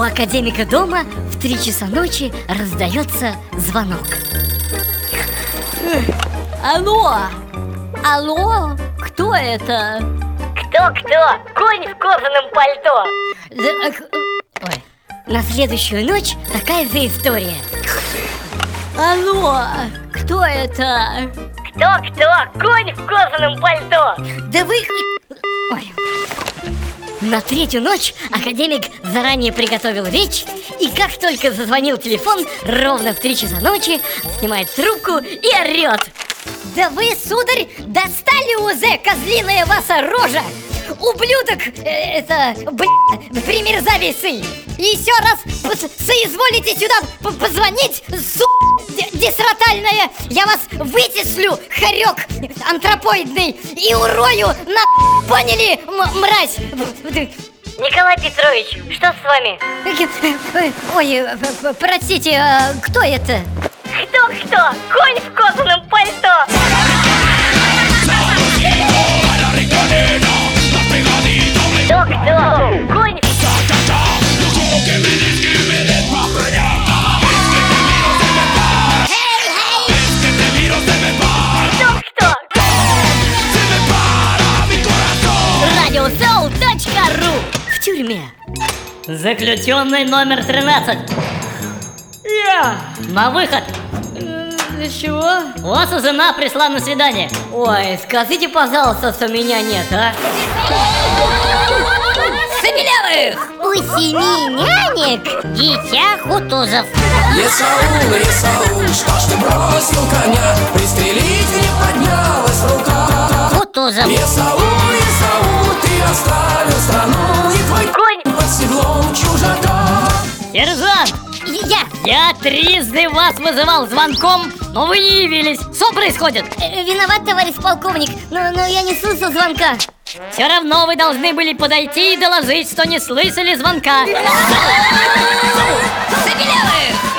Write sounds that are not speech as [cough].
академика дома в три часа ночи раздается звонок. Алло! Алло! Кто это? Кто-кто? Конь в кожаном пальто Да, к- Ой. На следующую ночь такая же история. Алло! Кто это? Кто-кто? Конь в кожаном пальто Да вы... На третью ночь академик заранее приготовил речь И как только зазвонил телефон, ровно в три часа ночи Снимает трубку и орет Да вы, сударь, достали УЗ, козлиная ваша рожа Ублюдок, э, это, бля, примерзависый Еще раз соизволите сюда позвонить, су... д- десратальная Я вас вытеслю, хорек антропоидный И урою на... [laughs] Поняли, мразь? Николай Петрович, что с вами? Ой, простите, а кто это? Кто-кто? Конь в кожаном Радиосоу.ру В тюрьме. Заключенный номер 13 Я! На выход. Для чего? Ваша жена пришла на свидание. Ой, скажите, пожалуйста, что меня нет, а? Сабелявых! У семи нянек дитя Хутузов. Исаул, Исаул, что ж ты бросил коня? Пристрелить не поднялась рука. Хутузов. Исаул, Исаул, ты оставил Я трижды вас вызывал звонком, но вы не явились Что происходит? э, Виноват, товарищ полковник, но, но я не слышал звонка Все равно вы должны были подойти и доложить, что не слышали звонка Сабелявых! Раз,